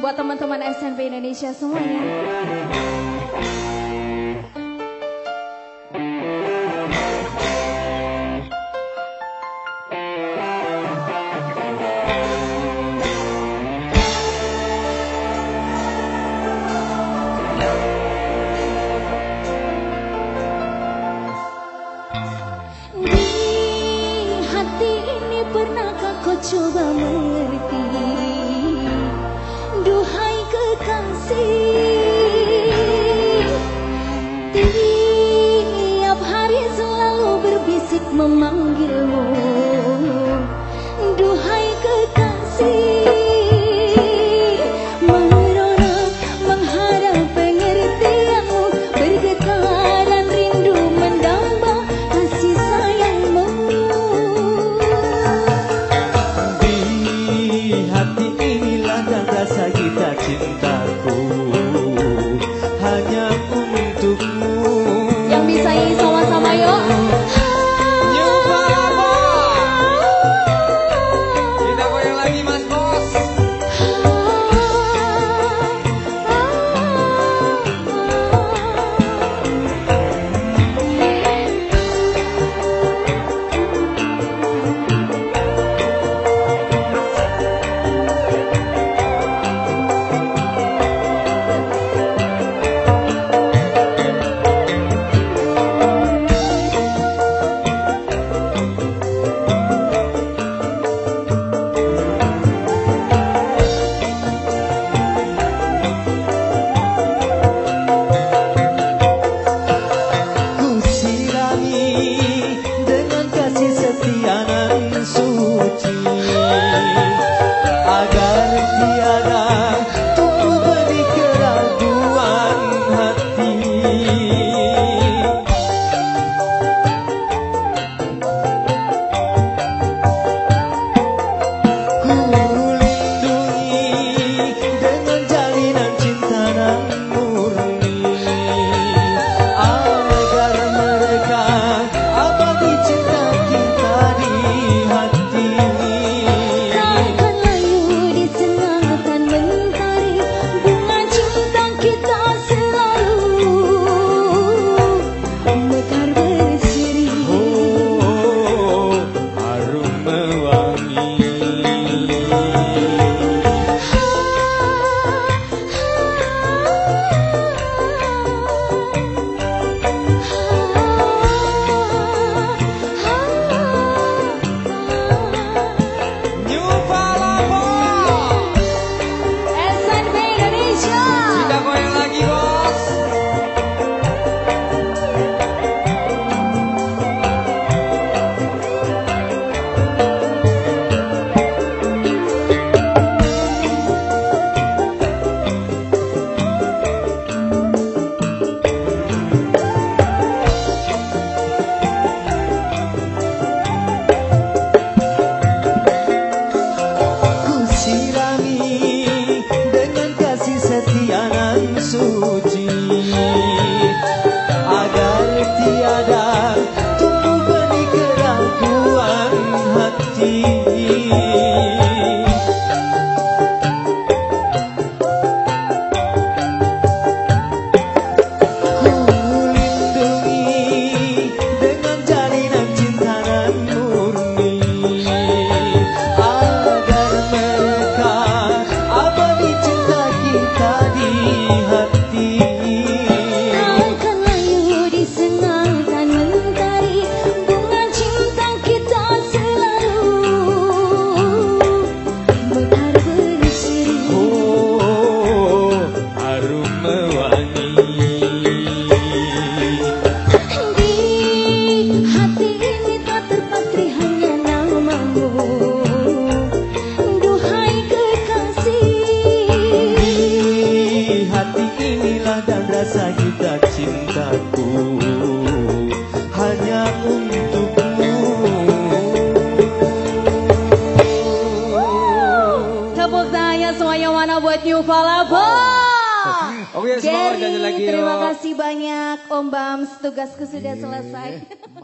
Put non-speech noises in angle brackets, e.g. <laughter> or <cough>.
buat teman-teman SMP Indonesia semuanya. Tiap hari selalu berbisik memanggilmu. दिया रा buat New Oke, okay, lagi. Terima kasih banyak Om Bams, tugasku sudah selesai. <laughs>